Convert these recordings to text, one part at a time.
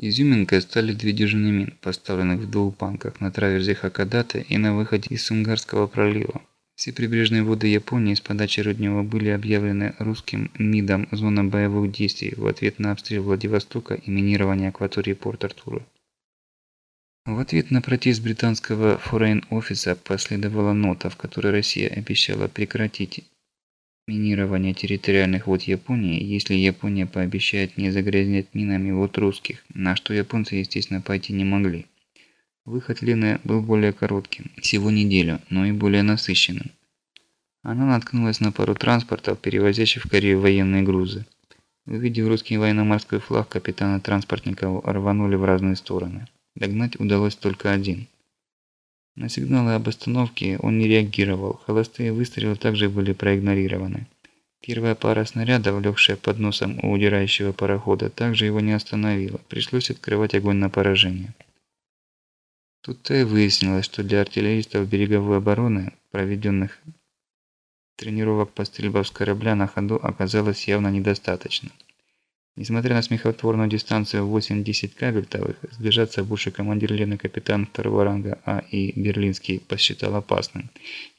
Изюминкой стали две дюжины мин, поставленных в двух банках на траверзе Хакодате и на выходе из Сунгарского пролива. Все прибрежные воды Японии с подачи Руднева были объявлены русским МИДом зона боевых действий в ответ на обстрел Владивостока и минирование акватории Порт-Артура. В ответ на протест британского форейн-офиса последовала нота, в которой Россия обещала прекратить минирование территориальных вод Японии, если Япония пообещает не загрязнять минами вод русских, на что японцы, естественно, пойти не могли. Выход Лены был более коротким, всего неделю, но и более насыщенным. Она наткнулась на пару транспортов, перевозящих в Корею военные грузы. Увидев русский военно-морской флаг, капитаны транспортников рванули в разные стороны. Догнать удалось только один – на сигналы об остановке он не реагировал, холостые выстрелы также были проигнорированы. Первая пара снарядов, легшая под носом у удирающего парохода, также его не остановила, пришлось открывать огонь на поражение. Тут-то и выяснилось, что для артиллеристов береговой обороны, проведенных тренировок по стрельбе с корабля на ходу оказалось явно недостаточно. Несмотря на смехотворную дистанцию 8-10 кабельтовых, сближаться бывший командир Лены капитан второго ранга А. И. Берлинский посчитал опасным.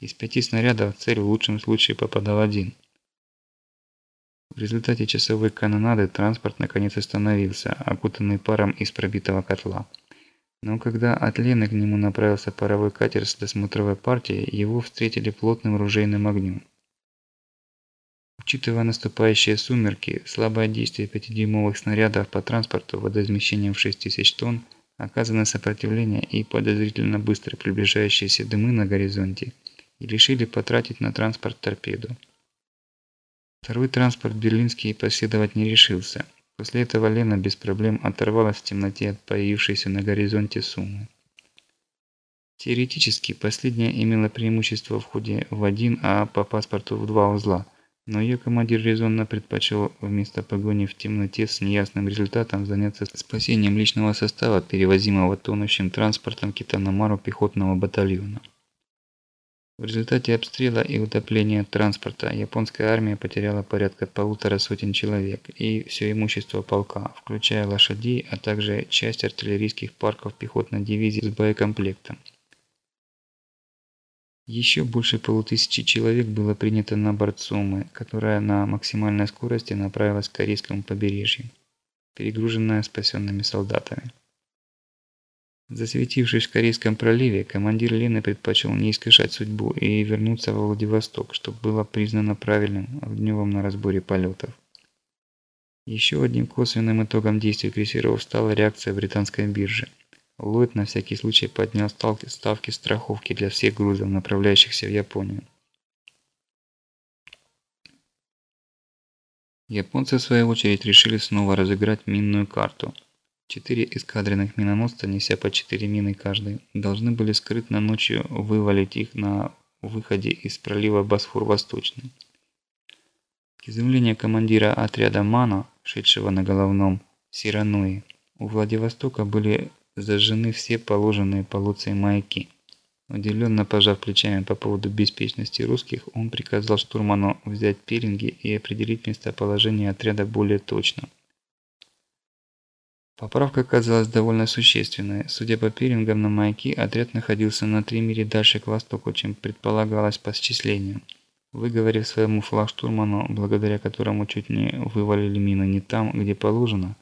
Из пяти снарядов цель в лучшем случае попадал один. В результате часовой канонады транспорт наконец остановился, окутанный паром из пробитого котла. Но когда от Лены к нему направился паровой катер с досмотровой партией, его встретили плотным ружейным огнем. Учитывая наступающие сумерки, слабое действие 5-дюймовых снарядов по транспорту водоизмещением в 6000 тонн, оказанное сопротивление и подозрительно быстро приближающиеся дымы на горизонте, и решили потратить на транспорт торпеду. Второй транспорт берлинский последовать не решился. После этого Лена без проблем оторвалась в темноте от появившейся на горизонте суммы. Теоретически, последняя имела преимущество в ходе в один, а по паспорту в два узла – но ее командир резонно предпочел вместо погони в темноте с неясным результатом заняться спасением личного состава, перевозимого тонущим транспортом Китаномару пехотного батальона. В результате обстрела и утопления транспорта японская армия потеряла порядка полутора сотен человек и все имущество полка, включая лошадей, а также часть артиллерийских парков пехотной дивизии с боекомплектом. Еще больше полутысячи человек было принято на борт Сумы, которая на максимальной скорости направилась к корейскому побережью, перегруженная спасенными солдатами. Засветившись в Корейском проливе, командир Лены предпочел не искушать судьбу и вернуться во Владивосток, что было признано правильным в дневом на разборе полетов. Еще одним косвенным итогом действий крейсеров стала реакция британской биржи – Ллойд на всякий случай поднял ставки страховки для всех грузов, направляющихся в Японию. Японцы в свою очередь решили снова разыграть минную карту. Четыре эскадренных миноносца, неся по четыре мины каждый, должны были скрытно ночью вывалить их на выходе из пролива Босфор-Восточный. К изумлению командира отряда Мано, шедшего на головном Сирануи, у Владивостока были зажжены все положенные по Луции маяки. Удивленно пожав плечами по поводу беспечности русских, он приказал штурману взять пиринги и определить местоположение отряда более точно. Поправка оказалась довольно существенной. Судя по пирингам на маяки, отряд находился на три мили дальше к востоку, чем предполагалось по счислению. Выговорив своему флагштурману, благодаря которому чуть не вывалили мины не там, где положено,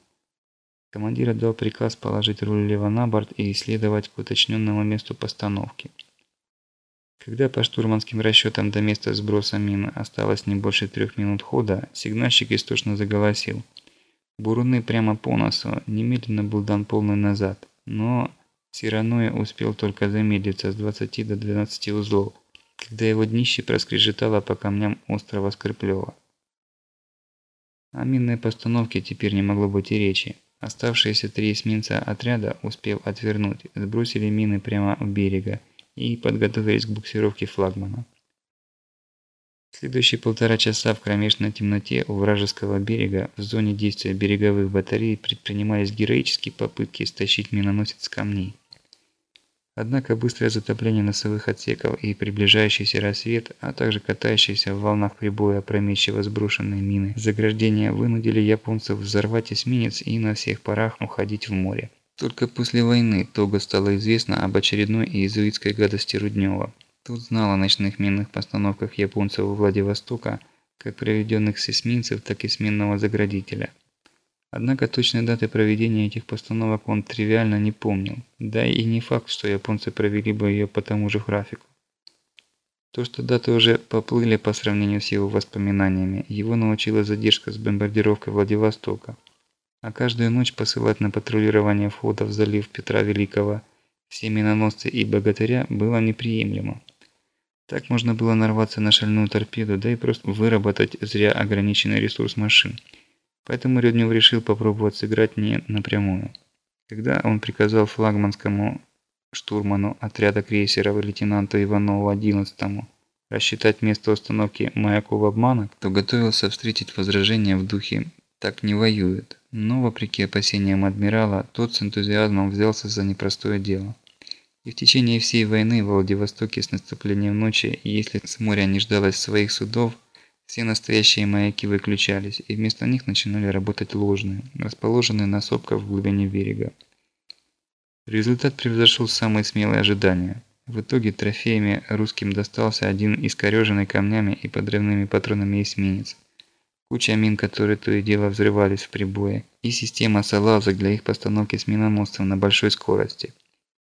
Командир отдал приказ положить руль лево на борт и исследовать к уточненному месту постановки. Когда по штурманским расчетам до места сброса мин осталось не больше трех минут хода, сигнальщик истошно заголосил. Буруны прямо по носу, немедленно был дан полный назад, но Сираноя успел только замедлиться с 20 до 12 узлов, когда его днище проскрежетало по камням острова Скрыплева. О минной постановке теперь не могло быть и речи. Оставшиеся три эсминца отряда, успев отвернуть, сбросили мины прямо у берега и подготовились к буксировке флагмана. Следующие полтора часа в кромешной темноте у вражеского берега в зоне действия береговых батарей предпринимались героические попытки стащить миноносец с камней. Однако быстрое затопление носовых отсеков и приближающийся рассвет, а также катающиеся в волнах прибоя опрометчиво сброшенные мины заграждения вынудили японцев взорвать эсминец и на всех парах уходить в море. Только после войны Того стало известно об очередной иезуитской гадости Руднева. Тут знал о ночных минных постановках японцев у Владивостока, как проведенных с эсминцев, так и сменного заградителя. Однако точной даты проведения этих постановок он тривиально не помнил, да и не факт, что японцы провели бы ее по тому же графику. То, что даты уже поплыли по сравнению с его воспоминаниями, его научила задержка с бомбардировкой Владивостока. А каждую ночь посылать на патрулирование входа в залив Петра Великого все миноносцы и богатыря было неприемлемо. Так можно было нарваться на шальную торпеду, да и просто выработать зря ограниченный ресурс машин – Поэтому Рюднев решил попробовать сыграть не напрямую. Когда он приказал флагманскому штурману отряда крейсеров лейтенанту Иванову 11 рассчитать место установки маяков обманок, то готовился встретить возражения в духе «так не воюют». Но, вопреки опасениям адмирала, тот с энтузиазмом взялся за непростое дело. И в течение всей войны в Владивостоке с наступлением ночи, если с моря не ждалось своих судов, все настоящие маяки выключались, и вместо них начинали работать ложные, расположенные на сопках в глубине берега. Результат превзошел самые смелые ожидания. В итоге трофеями русским достался один искореженный камнями и подрывными патронами эсминец, куча мин, которые то и дело взрывались в прибое, и система салазок для их постановки с миноносцев на большой скорости.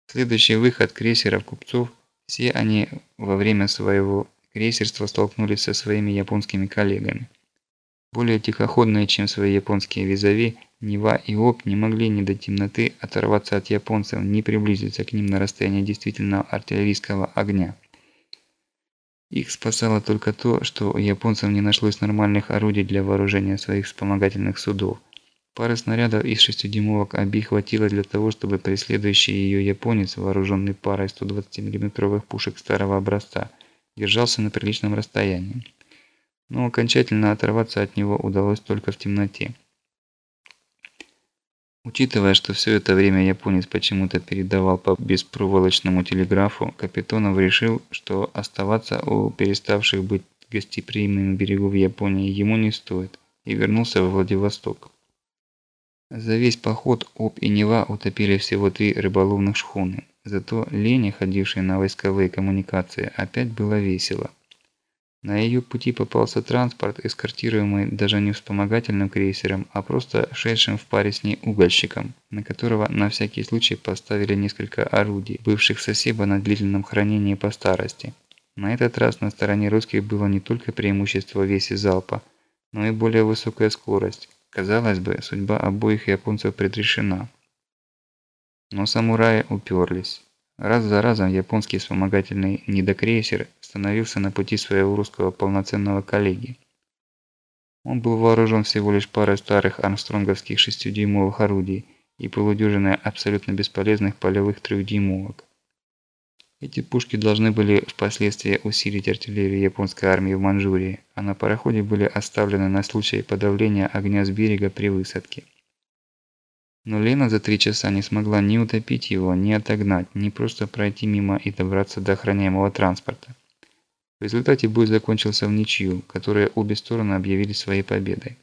Следующий выход крейсеров купцов, все они во время своего крейсерства столкнулись со своими японскими коллегами. Более тихоходные, чем свои японские визави, Нева и Об не могли ни до темноты оторваться от японцев, ни приблизиться к ним на расстояние действительно артиллерийского огня. Их спасало только то, что у японцев не нашлось нормальных орудий для вооружения своих вспомогательных судов. Пары снарядов из 6-дюймовок Аби хватило для того, чтобы преследующий ее японец, вооруженный парой 120 миллиметровых пушек старого образца, держался на приличном расстоянии. Но окончательно оторваться от него удалось только в темноте. Учитывая, что все это время японец почему-то передавал по беспроволочному телеграфу, Капитонов решил, что оставаться у переставших быть гостеприимными берегов Японии ему не стоит, и вернулся в Владивосток. За весь поход Об и Нева утопили всего три рыболовных шхуны. Зато Лене, ходившей на войсковые коммуникации, опять было весело. На ее пути попался транспорт, эскортируемый даже не вспомогательным крейсером, а просто шедшим в паре с ней угольщиком, на которого на всякий случай поставили несколько орудий, бывших соседа на длительном хранении по старости. На этот раз на стороне русских было не только преимущество веси залпа, но и более высокая скорость. Казалось бы, судьба обоих японцев предрешена. Но самураи уперлись. Раз за разом японский вспомогательный недокрейсер становился на пути своего русского полноценного коллеги. Он был вооружен всего лишь парой старых армстронговских шестидюймовых орудий и полудюжиной абсолютно бесполезных полевых трехдюймовок. Эти пушки должны были впоследствии усилить артиллерию японской армии в Манчжурии, а на пароходе были оставлены на случай подавления огня с берега при высадке. Но Лена за три часа не смогла ни утопить его, ни отогнать, ни просто пройти мимо и добраться до охраняемого транспорта. В результате бой закончился в ничью, которую обе стороны объявили своей победой.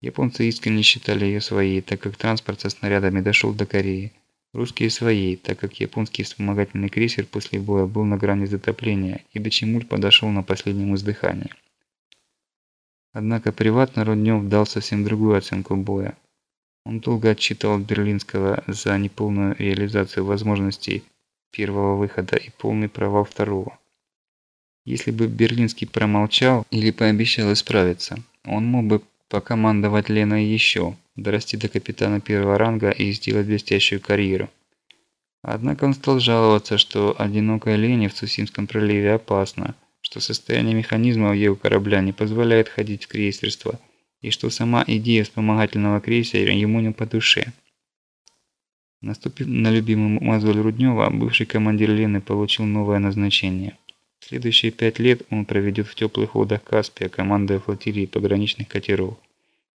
Японцы искренне считали ее своей, так как транспорт со снарядами дошел до Кореи. Русские своей, так как японский вспомогательный крейсер после боя был на грани затопления и до Чемуль подошел на последнем издыхании. Однако приватно Руднев дал совсем другую оценку боя. Он долго отчитывал Берлинского за неполную реализацию возможностей первого выхода и полный провал второго. Если бы Берлинский промолчал или пообещал исправиться, он мог бы покомандовать Леной еще, дорасти до капитана первого ранга и сделать блестящую карьеру. Однако он стал жаловаться, что одинокой Лене в Цусимском проливе опасно, что состояние механизмов его корабля не позволяет ходить в крейсерство – и что сама идея вспомогательного крейсера ему не по душе. Наступив на любимую мозоль Руднева, бывший командир Лены получил новое назначение. Следующие пять лет он проведет в теплых водах Каспия, командуя флотилией пограничных катеров.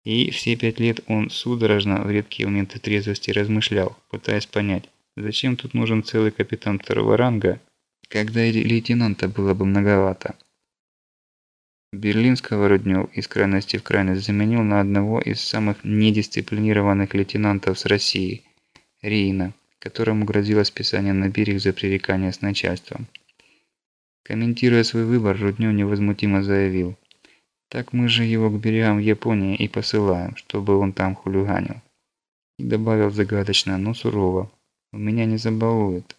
И все пять лет он судорожно в редкие моменты трезвости размышлял, пытаясь понять, Зачем тут нужен целый капитан второго ранга, когда лейтенанта было бы многовато? Берлинского Руднев из крайности в крайность заменил на одного из самых недисциплинированных лейтенантов с России – Рейна, которому грозило списание на берег за пререкание с начальством. Комментируя свой выбор, Руднев невозмутимо заявил. «Так мы же его к берегам Японии и посылаем, чтобы он там хулиганил». И добавил загадочно, но сурово. «У меня не забалует».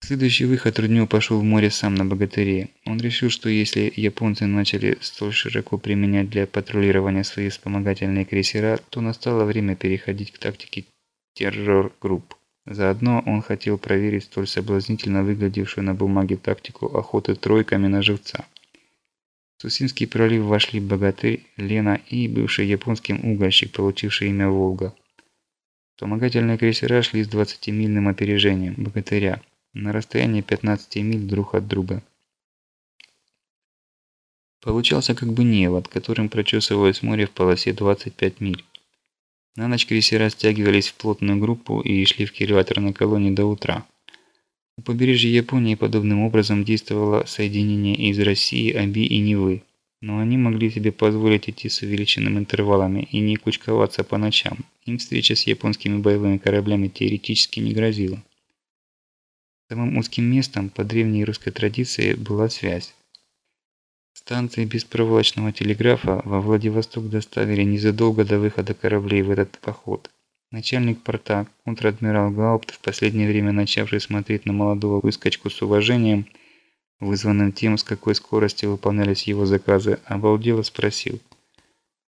Следующий выход Руднев пошел в море сам на богатыре. Он решил, что если японцы начали столь широко применять для патрулирования свои вспомогательные крейсера, то настало время переходить к тактике террор-групп. Заодно он хотел проверить столь соблазнительно выглядевшую на бумаге тактику охоты тройками на живца. В Сусинский пролив вошли Богатырь, Лена и бывший японским угольщик, получивший имя Волга. Вспомогательные крейсера шли с 20-мильным опережением Богатыря на расстоянии 15 миль друг от друга. Получался как бы невод, которым прочесывалось море в полосе 25 миль. На ночь крейсера стягивались в плотную группу и шли в кильваторной колонии до утра. У побережья Японии подобным образом действовало соединение из России, Аби и Невы, но они могли себе позволить идти с увеличенными интервалами и не кучковаться по ночам. Им встреча с японскими боевыми кораблями теоретически не грозила. Самым узким местом по древней русской традиции была связь. Станции беспроволочного телеграфа во Владивосток доставили незадолго до выхода кораблей в этот поход. Начальник порта, контр-адмирал Гаупт, в последнее время начавший смотреть на молодого выскочку с уважением, вызванным тем, с какой скоростью выполнялись его заказы, обалдело спросил.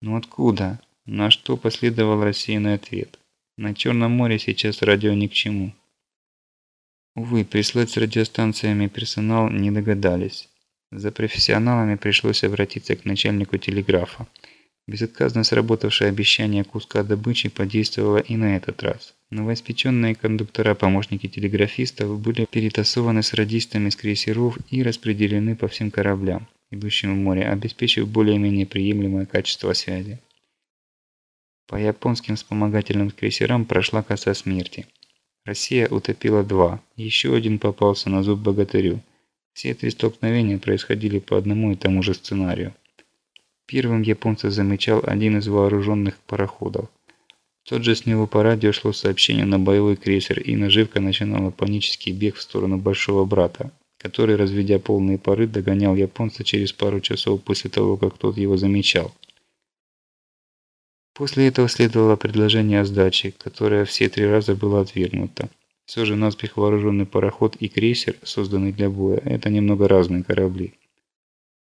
«Ну откуда?» На что последовал рассеянный ответ. «На Черном море сейчас радио ни к чему». Увы, прислать с радиостанциями персонал не догадались. За профессионалами пришлось обратиться к начальнику телеграфа. Безотказно сработавшее обещание куска добычи подействовало и на этот раз. Новоиспеченные кондуктора-помощники телеграфистов были перетасованы с радистами с крейсеров и распределены по всем кораблям, идущим в море, обеспечив более-менее приемлемое качество связи. По японским вспомогательным крейсерам прошла коса смерти. Россия утопила два, еще один попался на зуб богатырю. Все три столкновения происходили по одному и тому же сценарию. Первым японцы замечал один из вооруженных пароходов. Тот же с него по радио шло сообщение на боевой крейсер, и наживка начинала панический бег в сторону Большого Брата, который, разведя полные пары, догонял японца через пару часов после того, как тот его замечал. После этого следовало предложение о сдаче, которое все три раза было отвергнуто. Все же наспех вооруженный пароход и крейсер, созданный для боя, это немного разные корабли.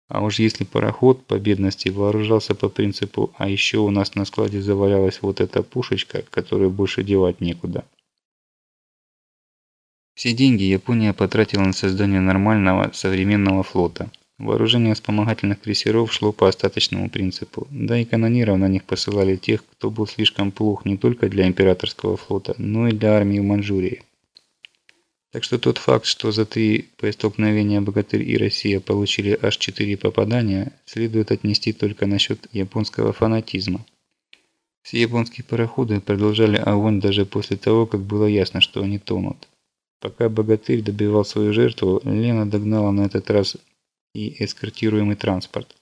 А уж если пароход по бедности вооружался по принципу «а еще у нас на складе завалялась вот эта пушечка, которую больше девать некуда». Все деньги Япония потратила на создание нормального современного флота – Вооружение вспомогательных крейсеров шло по остаточному принципу, да и канониров на них посылали тех, кто был слишком плох не только для императорского флота, но и для армии в Манчжурии. Так что тот факт, что за три столкновения Богатырь и Россия получили аж четыре попадания, следует отнести только насчет японского фанатизма. Все японские пароходы продолжали огонь даже после того, как было ясно, что они тонут. Пока Богатырь добивал свою жертву, Лена догнала на этот раз и эскортируемый транспорт.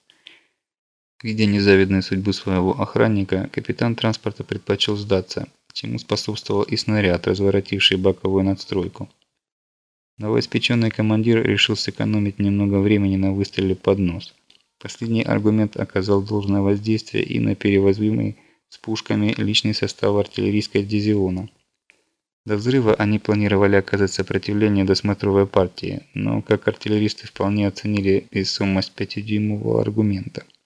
Видя незавидную судьбу своего охранника, капитан транспорта предпочел сдаться, чему способствовал и снаряд, разворотивший боковую надстройку. Новоиспеченный командир решил сэкономить немного времени на выстреле под нос. Последний аргумент оказал должное воздействие и на перевозимый с пушками личный состав артиллерийской дивизиона. До взрыва они планировали оказать сопротивление досмотровой партии, но как артиллеристы вполне оценили весомость 5-дюймового аргумента.